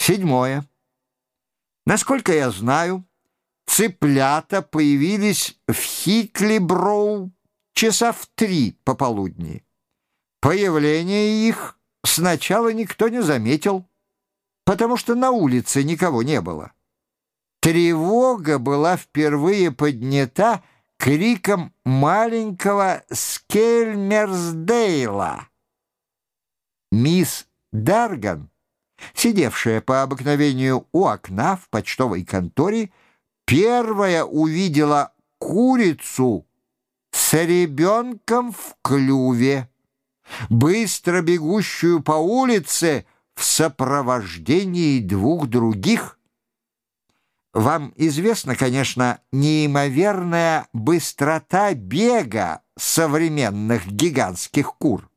Седьмое. Насколько я знаю, цыплята появились в Хиклиброу часа в три пополудни. Появление их сначала никто не заметил, потому что на улице никого не было. Тревога была впервые поднята криком маленького Скельмерсдейла. Мисс Дарган, сидевшая по обыкновению у окна в почтовой конторе, первая увидела курицу с ребенком в клюве, быстро бегущую по улице в сопровождении двух других. Вам известна, конечно, неимоверная быстрота бега современных гигантских кур.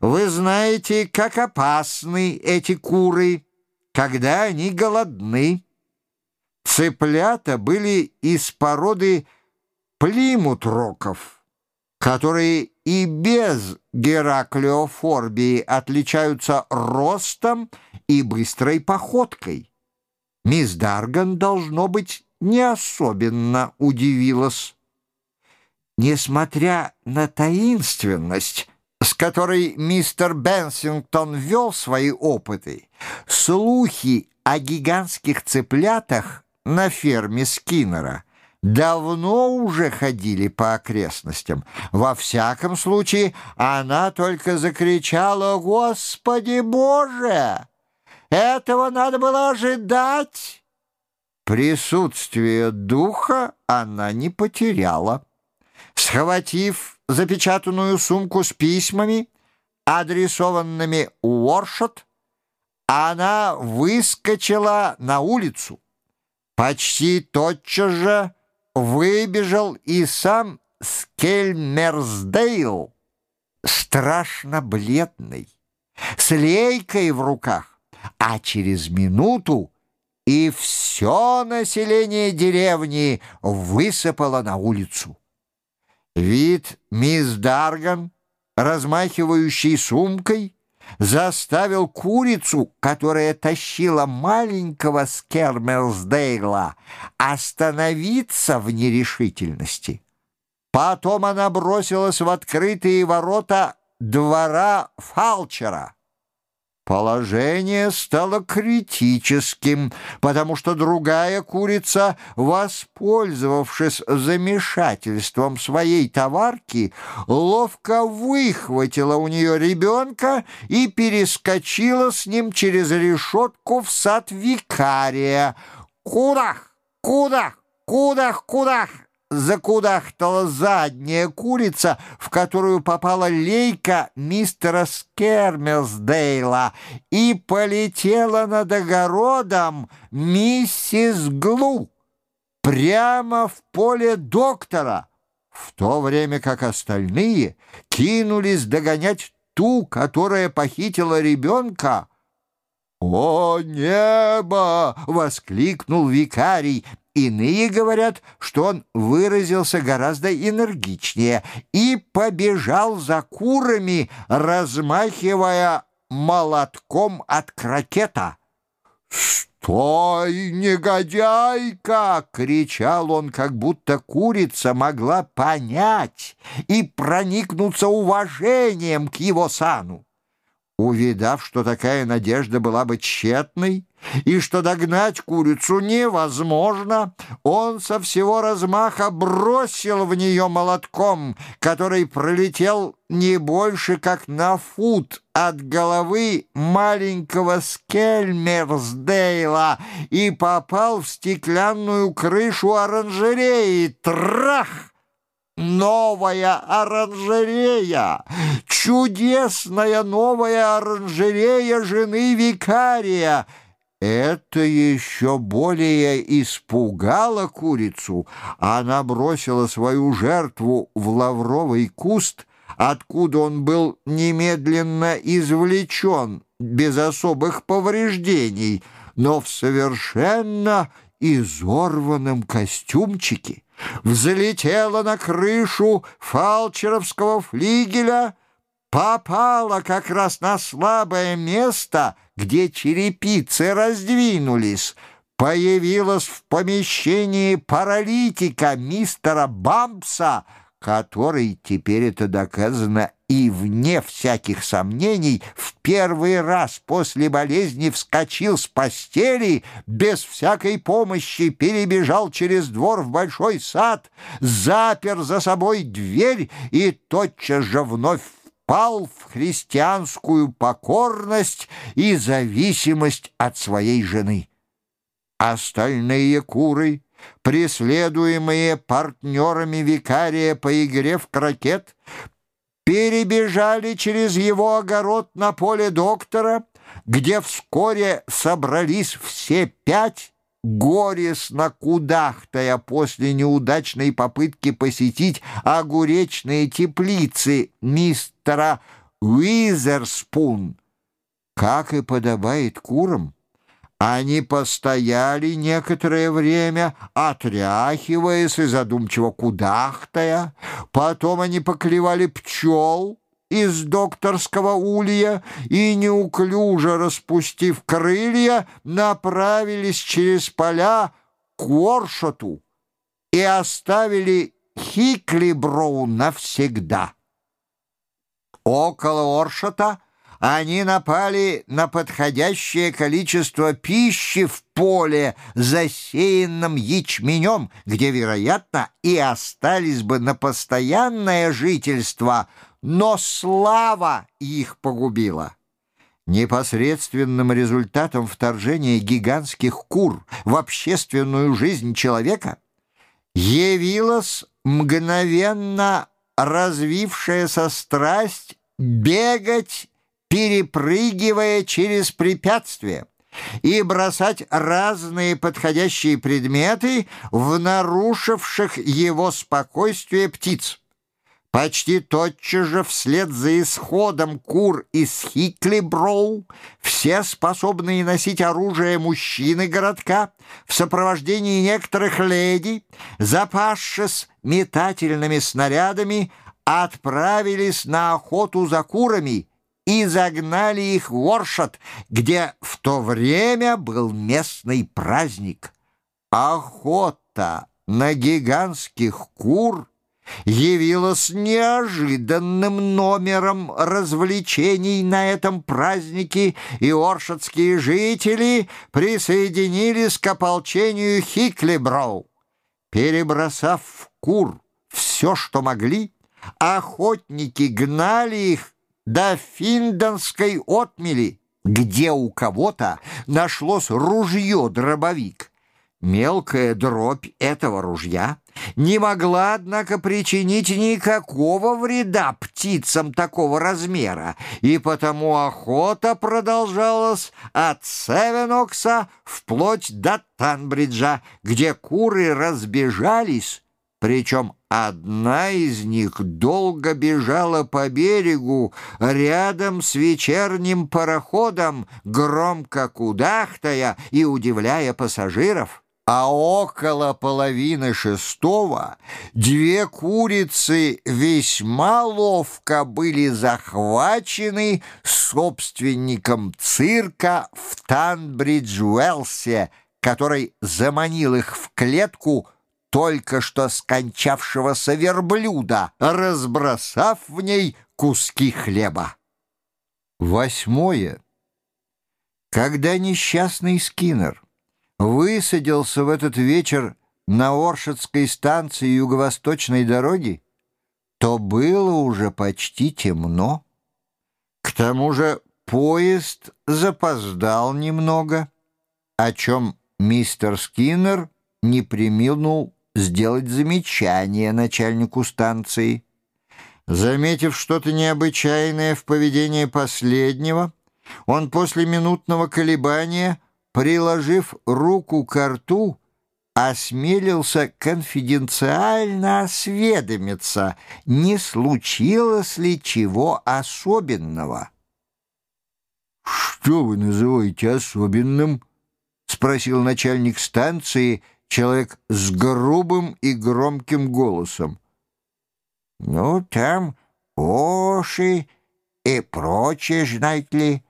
Вы знаете, как опасны эти куры, когда они голодны. Цыплята были из породы плимутроков, которые и без Гераклеофорбии отличаются ростом и быстрой походкой. Мисс Дарган, должно быть, не особенно удивилась. Несмотря на таинственность, с которой мистер Бенсингтон вел свои опыты, слухи о гигантских цыплятах на ферме Скиннера давно уже ходили по окрестностям. Во всяком случае, она только закричала «Господи Боже! Этого надо было ожидать!» Присутствие духа она не потеряла. Схватив запечатанную сумку с письмами, адресованными Уоршот, она выскочила на улицу. Почти тотчас же выбежал и сам Скельмерсдейл, страшно бледный, с лейкой в руках, а через минуту и все население деревни высыпало на улицу. Вид мисс Дарган, размахивающей сумкой, заставил курицу, которая тащила маленького Скермерсдейла, остановиться в нерешительности. Потом она бросилась в открытые ворота двора Фалчера. Положение стало критическим, потому что другая курица, воспользовавшись замешательством своей товарки, ловко выхватила у нее ребенка и перескочила с ним через решетку в сад викария. «Кудах! Кудах! Кудах! Кудах!» Закудахтала задняя курица, в которую попала лейка мистера Скермерсдейла, и полетела над огородом миссис Глу прямо в поле доктора, в то время как остальные кинулись догонять ту, которая похитила ребенка. «О, небо!» — воскликнул викарий. Иные говорят, что он выразился гораздо энергичнее и побежал за курами, размахивая молотком от крокета. «Стой, негодяйка!» — кричал он, как будто курица могла понять и проникнуться уважением к его сану. Увидав, что такая надежда была бы тщетной, и что догнать курицу невозможно, он со всего размаха бросил в нее молотком, который пролетел не больше, как на фут от головы маленького Скельмерсдейла и попал в стеклянную крышу оранжереи. Трах! Новая оранжерея! Чудесная новая оранжерея жены викария! Это еще более испугало курицу. Она бросила свою жертву в лавровый куст, откуда он был немедленно извлечен без особых повреждений, но в совершенно изорванном костюмчике, взлетела на крышу фалчеровского флигеля попала как раз на слабое место, где черепицы раздвинулись, появилась в помещении паралитика мистера Бампса, который, теперь это доказано и вне всяких сомнений, в первый раз после болезни вскочил с постели, без всякой помощи перебежал через двор в большой сад, запер за собой дверь и тотчас же вновь впал в христианскую покорность и зависимость от своей жены. Остальные куры преследуемые партнерами викария по игре в крокет, перебежали через его огород на поле доктора, где вскоре собрались все пять, горестно кудахтая после неудачной попытки посетить огуречные теплицы мистера Уизерспун. Как и подобает курам, они постояли некоторое время, отряхиваясь и задумчиво кудахтая. Потом они поклевали пчел из докторского улья и, неуклюже распустив крылья, направились через поля к Уоршоту и оставили Хиклиброу навсегда. Около Оршота — они напали на подходящее количество пищи в поле, засеянном ячменем, где, вероятно, и остались бы на постоянное жительство, но слава их погубила. Непосредственным результатом вторжения гигантских кур в общественную жизнь человека явилась мгновенно развившаяся страсть бегать перепрыгивая через препятствия и бросать разные подходящие предметы в нарушивших его спокойствие птиц. Почти тотчас же вслед за исходом кур из Хиклиброу все способные носить оружие мужчины городка в сопровождении некоторых леди, запасшись метательными снарядами, отправились на охоту за курами и загнали их в Оршот, где в то время был местный праздник. Охота на гигантских кур явилась неожиданным номером развлечений на этом празднике, и оршотские жители присоединились к ополчению Хиклиброу. Перебросав в кур все, что могли, охотники гнали их до Финдонской отмели, где у кого-то нашлось ружье-дробовик. Мелкая дробь этого ружья не могла, однако, причинить никакого вреда птицам такого размера, и потому охота продолжалась от Севенокса вплоть до Танбриджа, где куры разбежались, причем Одна из них долго бежала по берегу рядом с вечерним пароходом, громко кудахтая и удивляя пассажиров. А около половины шестого две курицы весьма ловко были захвачены собственником цирка в Танбридж-Уэлсе, который заманил их в клетку только что скончавшегося верблюда, разбросав в ней куски хлеба. Восьмое. Когда несчастный Скиннер высадился в этот вечер на Оршетской станции юго-восточной дороги, то было уже почти темно. К тому же поезд запоздал немного, о чем мистер Скиннер не приминул сделать замечание начальнику станции. Заметив что-то необычайное в поведении последнего, он после минутного колебания, приложив руку к рту, осмелился конфиденциально осведомиться, не случилось ли чего особенного. «Что вы называете особенным?» — спросил начальник станции, человек с грубым и громким голосом. «Ну, там оши и прочее, знаете ли.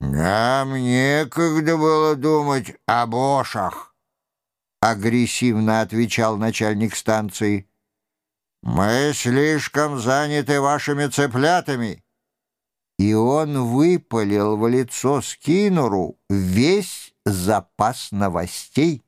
Нам некогда было думать о бошах, агрессивно отвечал начальник станции. Мы слишком заняты вашими цыплятами. И он выпалил в лицо Скинуру весь запас новостей.